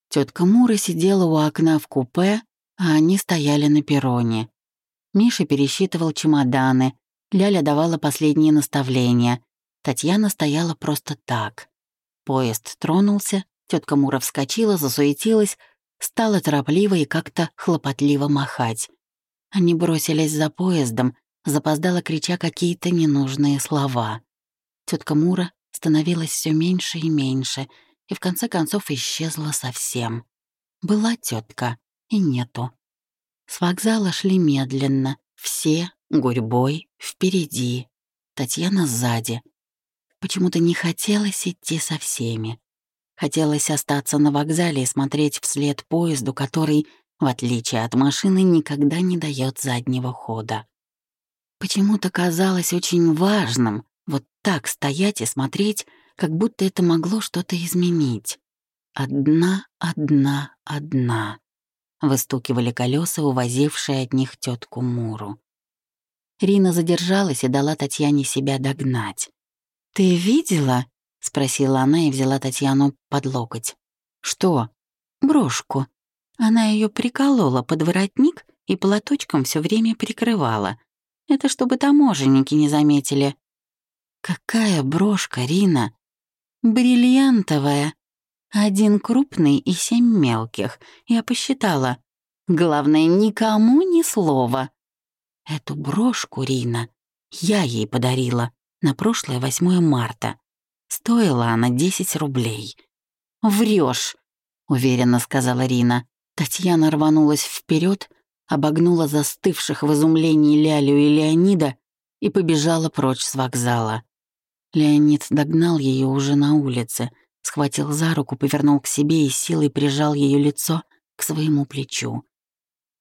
Тетка Мура сидела у окна в купе, а они стояли на перроне. Миша пересчитывал чемоданы, Ляля давала последние наставления. Татьяна стояла просто так. Поезд тронулся, тетка Мура вскочила, засуетилась, стала торопливо и как-то хлопотливо махать. Они бросились за поездом, запоздало крича какие-то ненужные слова. Тетка Мура становилась все меньше и меньше, и в конце концов исчезла совсем. Была тетка и нету. С вокзала шли медленно, все гурьбой, впереди, Татьяна сзади. Почему-то не хотелось идти со всеми. Хотелось остаться на вокзале и смотреть вслед поезду, который, в отличие от машины, никогда не дает заднего хода. Почему-то казалось очень важным вот так стоять и смотреть, как будто это могло что-то изменить. Одна, одна, одна. Выстукивали колеса, увозившие от них тетку Муру. Рина задержалась и дала Татьяне себя догнать. «Ты видела?» — спросила она и взяла Татьяну под локоть. «Что?» «Брошку. Она ее приколола под воротник и платочком все время прикрывала. Это чтобы таможенники не заметили». «Какая брошка, Рина?» «Бриллиантовая. Один крупный и семь мелких. Я посчитала. Главное, никому ни слова». Эту брошку, Рина, я ей подарила на прошлое 8 марта. Стоила она 10 рублей. Врешь, уверенно сказала Рина. Татьяна рванулась вперед, обогнула застывших в изумлении Лялю и Леонида и побежала прочь с вокзала. Леонид догнал ее уже на улице, схватил за руку, повернул к себе и силой прижал ее лицо к своему плечу.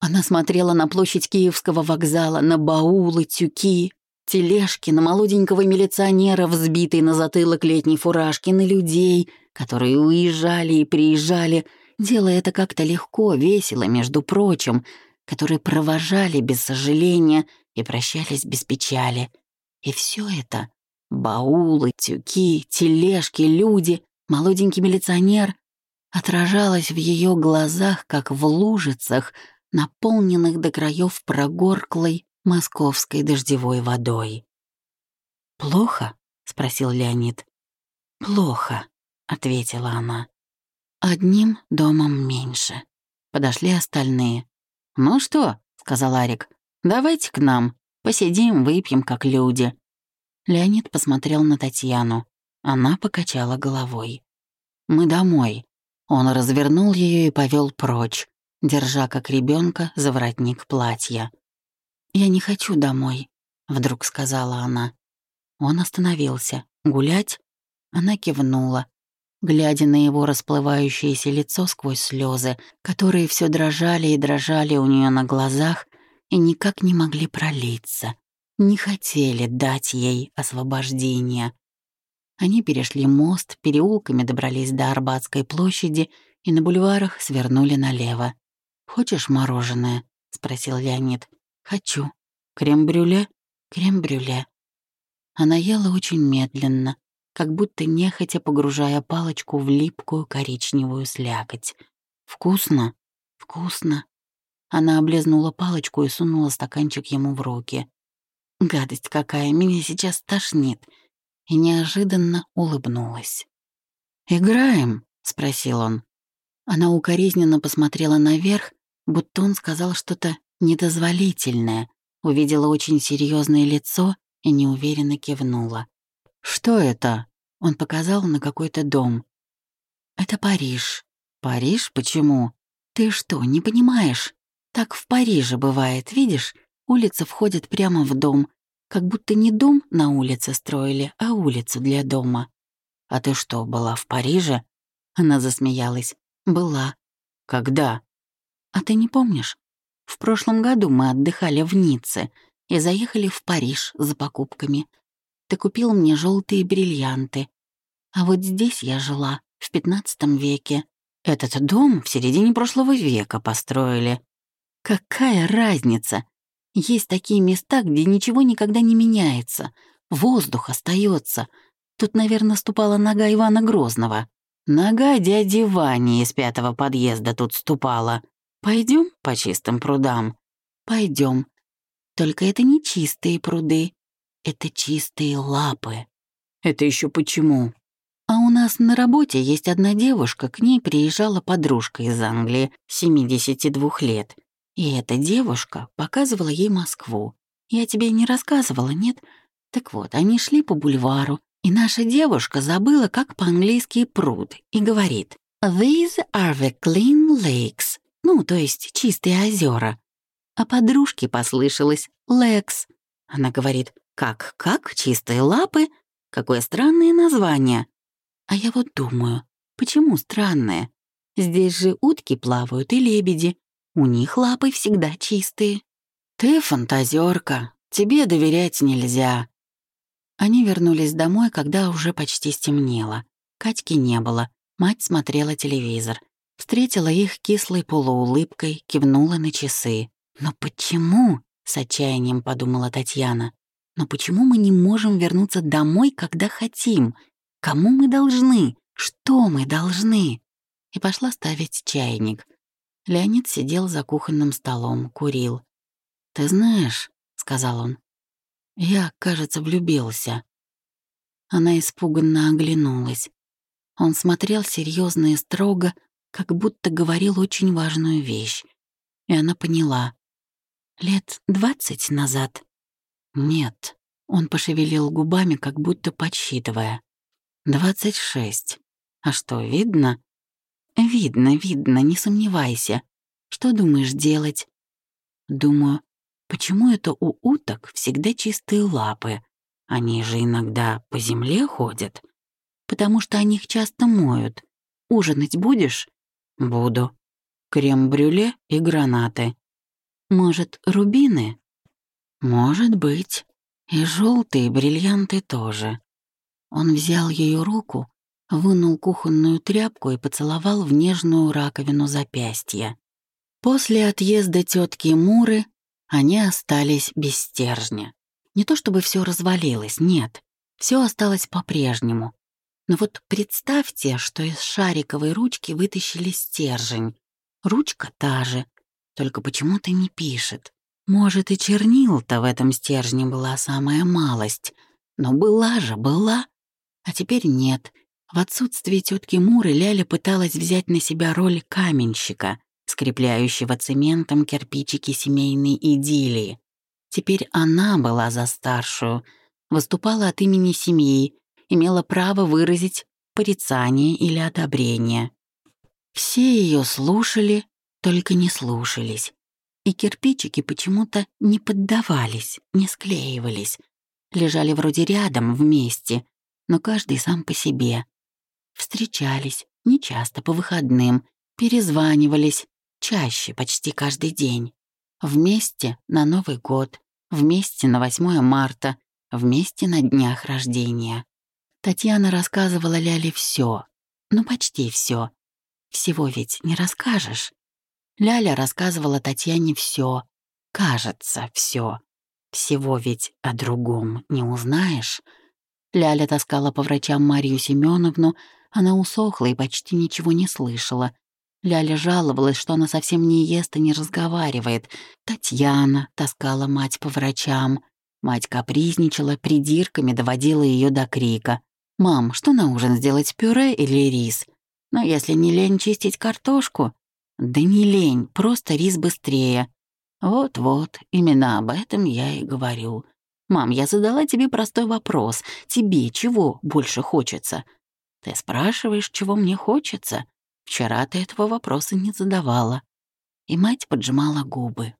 Она смотрела на площадь Киевского вокзала, на баулы, тюки, тележки, на молоденького милиционера, взбитый на затылок летней фуражки, на людей, которые уезжали и приезжали, делая это как-то легко, весело, между прочим, которые провожали без сожаления и прощались без печали. И все это — баулы, тюки, тележки, люди, молоденький милиционер — отражалось в ее глазах, как в лужицах — наполненных до краев прогорклой московской дождевой водой. «Плохо?» — спросил Леонид. «Плохо», — ответила она. «Одним домом меньше». Подошли остальные. «Ну что?» — сказал Арик. «Давайте к нам. Посидим, выпьем, как люди». Леонид посмотрел на Татьяну. Она покачала головой. «Мы домой». Он развернул ее и повел прочь, держа как ребенка за воротник платья. «Я не хочу домой», — вдруг сказала она. Он остановился. «Гулять?» Она кивнула, глядя на его расплывающееся лицо сквозь слезы, которые все дрожали и дрожали у нее на глазах и никак не могли пролиться, не хотели дать ей освобождения. Они перешли мост, переулками добрались до Арбатской площади и на бульварах свернули налево. «Хочешь мороженое?» — спросил Леонид. «Хочу. Крем-брюле?» «Крем-брюле». Она ела очень медленно, как будто нехотя погружая палочку в липкую коричневую слякоть. «Вкусно? Вкусно». Она облизнула палочку и сунула стаканчик ему в руки. «Гадость какая, меня сейчас тошнит!» И неожиданно улыбнулась. «Играем?» — спросил он. Она укоризненно посмотрела наверх будто он сказал что-то недозволительное, увидела очень серьезное лицо и неуверенно кивнула. «Что это?» Он показал на какой-то дом. «Это Париж». «Париж? Почему?» «Ты что, не понимаешь? Так в Париже бывает, видишь? Улица входит прямо в дом, как будто не дом на улице строили, а улицу для дома. «А ты что, была в Париже?» Она засмеялась. «Была». «Когда?» «А ты не помнишь? В прошлом году мы отдыхали в Ницце и заехали в Париж за покупками. Ты купил мне желтые бриллианты. А вот здесь я жила, в пятнадцатом веке. Этот дом в середине прошлого века построили. Какая разница? Есть такие места, где ничего никогда не меняется. Воздух остается. Тут, наверное, ступала нога Ивана Грозного. Нога дяди Вани из пятого подъезда тут ступала. Пойдем по чистым прудам? Пойдем. Только это не чистые пруды, это чистые лапы. Это еще почему? А у нас на работе есть одна девушка, к ней приезжала подружка из Англии, 72 лет. И эта девушка показывала ей Москву. Я тебе не рассказывала, нет? Так вот, они шли по бульвару, и наша девушка забыла, как по-английски пруд, и говорит «These are the clean lakes», ну, то есть чистые озера. А подружке послышалось «Лекс». Она говорит «Как-как? Чистые лапы? Какое странное название». А я вот думаю, почему странное? Здесь же утки плавают и лебеди. У них лапы всегда чистые. Ты фантазерка, тебе доверять нельзя. Они вернулись домой, когда уже почти стемнело. Катьки не было, мать смотрела телевизор. Встретила их кислой полуулыбкой, кивнула на часы. «Но почему?» — с отчаянием подумала Татьяна. «Но почему мы не можем вернуться домой, когда хотим? Кому мы должны? Что мы должны?» И пошла ставить чайник. Леонид сидел за кухонным столом, курил. «Ты знаешь», — сказал он, — «я, кажется, влюбился». Она испуганно оглянулась. Он смотрел серьезно и строго, как будто говорил очень важную вещь. И она поняла. «Лет двадцать назад?» «Нет», — он пошевелил губами, как будто подсчитывая. «Двадцать шесть. А что, видно?» «Видно, видно, не сомневайся. Что думаешь делать?» «Думаю, почему это у уток всегда чистые лапы? Они же иногда по земле ходят. Потому что они их часто моют. Ужинать будешь?» «Буду. Крем-брюле и гранаты. Может, рубины?» «Может быть. И желтые бриллианты тоже». Он взял ее руку, вынул кухонную тряпку и поцеловал в нежную раковину запястья. После отъезда тетки Муры они остались без стержня. Не то чтобы все развалилось, нет, все осталось по-прежнему. Но вот представьте, что из шариковой ручки вытащили стержень. Ручка та же, только почему-то не пишет. Может, и чернил-то в этом стержне была самая малость, но была же, была. А теперь нет. В отсутствие тетки Муры Ляля пыталась взять на себя роль каменщика, скрепляющего цементом кирпичики семейной идиллии. Теперь она была за старшую, выступала от имени семьи, имела право выразить порицание или одобрение. Все ее слушали, только не слушались. И кирпичики почему-то не поддавались, не склеивались. Лежали вроде рядом, вместе, но каждый сам по себе. Встречались, нечасто по выходным, перезванивались, чаще, почти каждый день. Вместе на Новый год, вместе на 8 марта, вместе на днях рождения. Татьяна рассказывала Ляле все, ну почти все. Всего ведь не расскажешь. Ляля рассказывала Татьяне все, кажется, все. Всего ведь о другом не узнаешь. Ляля таскала по врачам Марию Семеновну, она усохла и почти ничего не слышала. Ляля жаловалась, что она совсем не ест и не разговаривает. Татьяна таскала мать по врачам. Мать капризничала, придирками доводила ее до крика. «Мам, что на ужин сделать, пюре или рис? Но если не лень чистить картошку...» «Да не лень, просто рис быстрее». «Вот-вот, именно об этом я и говорю. Мам, я задала тебе простой вопрос. Тебе чего больше хочется?» «Ты спрашиваешь, чего мне хочется?» Вчера ты этого вопроса не задавала. и мать поджимала губы.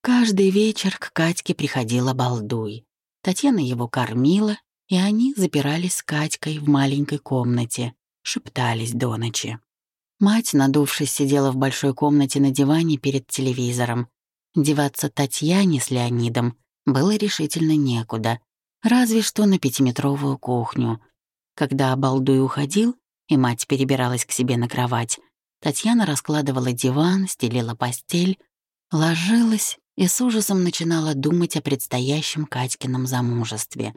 Каждый вечер к Катьке приходила балдуй. Татьяна его кормила, и они запирались с Катькой в маленькой комнате, шептались до ночи. Мать, надувшись, сидела в большой комнате на диване перед телевизором. Деваться Татьяне с Леонидом было решительно некуда, разве что на пятиметровую кухню. Когда Балдуй уходил, и мать перебиралась к себе на кровать, Татьяна раскладывала диван, стелила постель, ложилась и с ужасом начинала думать о предстоящем Катькином замужестве.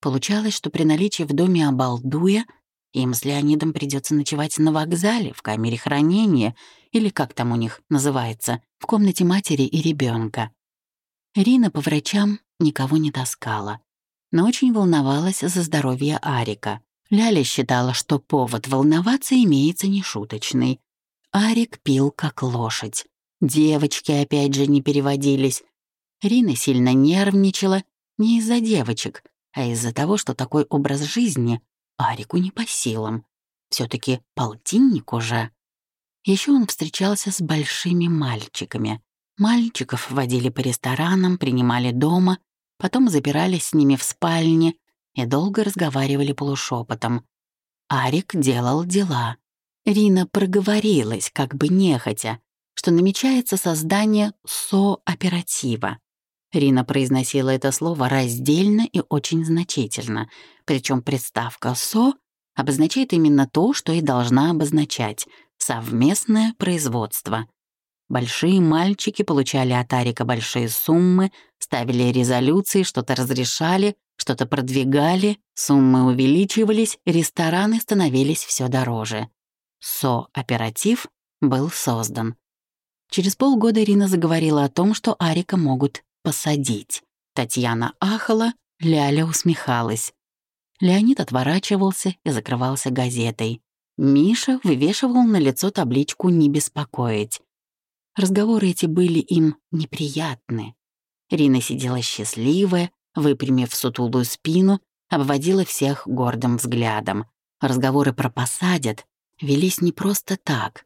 Получалось, что при наличии в доме обалдуя им с Леонидом придется ночевать на вокзале, в камере хранения, или как там у них называется, в комнате матери и ребенка. Рина по врачам никого не таскала, но очень волновалась за здоровье Арика. Ляля считала, что повод волноваться имеется нешуточный. Арик пил как лошадь. Девочки опять же не переводились. Рина сильно нервничала не из-за девочек, а из-за того, что такой образ жизни Арику не по силам. все таки полтинник уже. Еще он встречался с большими мальчиками. Мальчиков водили по ресторанам, принимали дома, потом запирались с ними в спальне и долго разговаривали полушепотом. Арик делал дела. Рина проговорилась, как бы нехотя, что намечается создание сооператива. Рина произносила это слово раздельно и очень значительно, причем приставка «со» обозначает именно то, что и должна обозначать — совместное производство. Большие мальчики получали от Арика большие суммы, ставили резолюции, что-то разрешали, что-то продвигали, суммы увеличивались, рестораны становились все дороже. Со-оператив был создан. Через полгода Ирина заговорила о том, что Арика могут посадить. Татьяна ахала, Ляля усмехалась. Леонид отворачивался и закрывался газетой. Миша вывешивал на лицо табличку «Не беспокоить». Разговоры эти были им неприятны. Рина сидела счастливая, выпрямив сутулую спину, обводила всех гордым взглядом. Разговоры про «посадят» велись не просто так.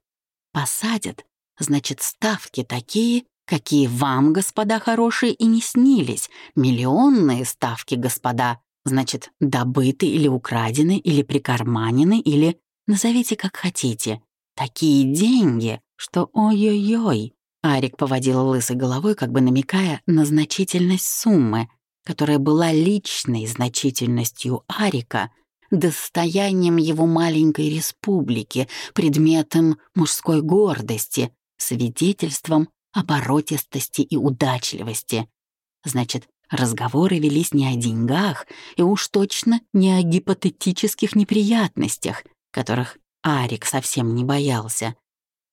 «Посадят» значит, ставки такие, какие вам, господа хорошие, и не снились. Миллионные ставки, господа. Значит, добыты или украдены, или прикарманены, или назовите как хотите. Такие деньги, что ой-ой-ой. Арик поводил лысой головой, как бы намекая на значительность суммы, которая была личной значительностью Арика, достоянием его маленькой республики, предметом мужской гордости, свидетельством оборотистости и удачливости. Значит, разговоры велись не о деньгах и уж точно не о гипотетических неприятностях, которых Арик совсем не боялся.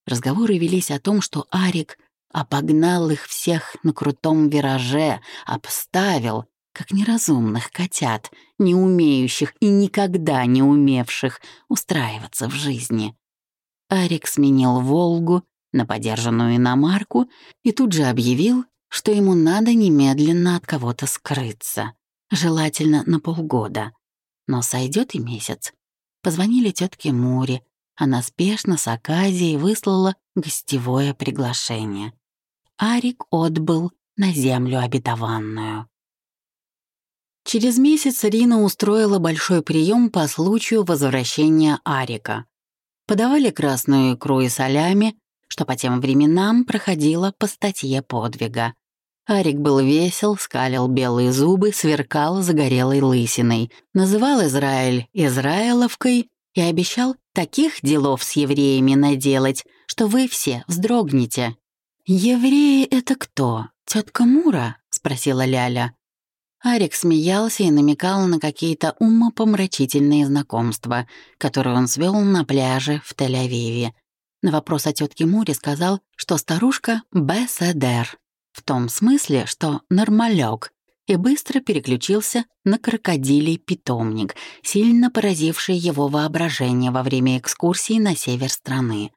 Разговоры велись о том, что Арик обогнал их всех на крутом вираже, обставил, как неразумных котят, не умеющих и никогда не умевших устраиваться в жизни. Арик сменил «Волгу» на подержанную иномарку и тут же объявил, что ему надо немедленно от кого-то скрыться, желательно на полгода. Но сойдет и месяц. Позвонили тетке Муре, она спешно с Аказией выслала гостевое приглашение. Арик отбыл на землю обетованную. Через месяц Рина устроила большой прием по случаю возвращения Арика. Подавали красную икру и солями, что по тем временам проходило по статье подвига. Арик был весел, скалил белые зубы, сверкал загорелой лысиной, называл Израиль Израиловкой и обещал таких делов с евреями наделать, что вы все вздрогнете. «Евреи — это кто? Тетка Мура?» — спросила Ляля. Арик смеялся и намекал на какие-то умопомрачительные знакомства, которые он свел на пляже в Тель-Авиве, на вопрос о тетке Муре сказал, что старушка БСДР, в том смысле, что нормалек, и быстро переключился на крокодилий питомник, сильно поразивший его воображение во время экскурсии на север страны.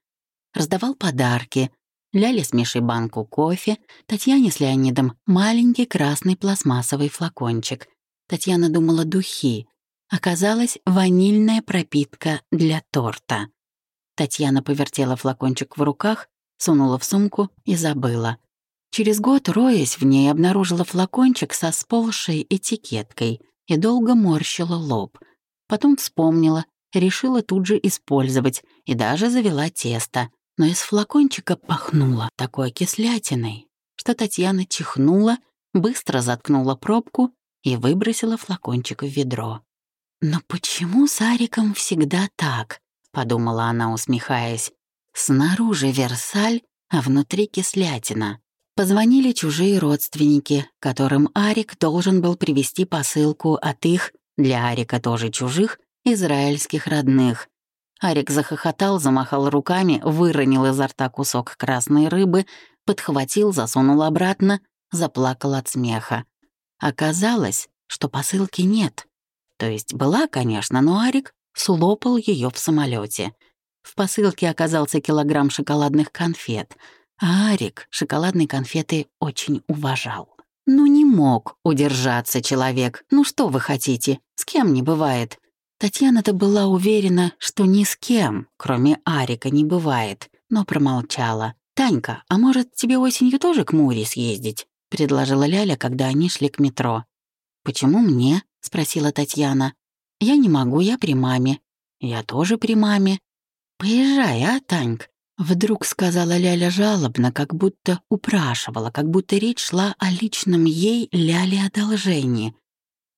Раздавал подарки, Ляле с Мишей банку кофе, Татьяне с Леонидом маленький красный пластмассовый флакончик. Татьяна думала духи. Оказалось, ванильная пропитка для торта. Татьяна повертела флакончик в руках, сунула в сумку и забыла. Через год, роясь в ней, обнаружила флакончик со сползшей этикеткой и долго морщила лоб. Потом вспомнила, решила тут же использовать и даже завела тесто. Но из флакончика пахнуло такой кислятиной, что Татьяна чихнула, быстро заткнула пробку и выбросила флакончик в ведро. «Но почему с Ариком всегда так?» — подумала она, усмехаясь. «Снаружи Версаль, а внутри кислятина». Позвонили чужие родственники, которым Арик должен был привезти посылку от их, для Арика тоже чужих, израильских родных. Арик захохотал, замахал руками, выронил изо рта кусок красной рыбы, подхватил, засунул обратно, заплакал от смеха. Оказалось, что посылки нет. То есть была, конечно, но Арик слопал ее в самолете. В посылке оказался килограмм шоколадных конфет, а Арик шоколадные конфеты очень уважал. Ну не мог удержаться человек. Ну что вы хотите? С кем не бывает. Татьяна-то была уверена, что ни с кем, кроме Арика, не бывает, но промолчала. «Танька, а может, тебе осенью тоже к Муре съездить?» — предложила Ляля, когда они шли к метро. «Почему мне?» — спросила Татьяна. «Я не могу, я при маме». «Я тоже при маме». «Поезжай, а, Таньк?» Вдруг сказала Ляля жалобно, как будто упрашивала, как будто речь шла о личном ей Ляле одолжении.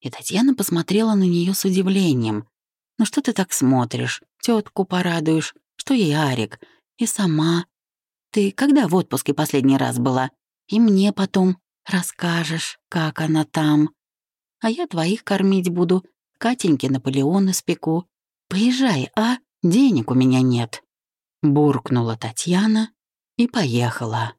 И Татьяна посмотрела на нее с удивлением. «Ну что ты так смотришь? Тетку порадуешь? Что ей Арик? И сама? Ты когда в отпуске последний раз была? И мне потом расскажешь, как она там. А я твоих кормить буду, Катеньке Наполеон испеку. Поезжай, а? Денег у меня нет». Буркнула Татьяна и поехала.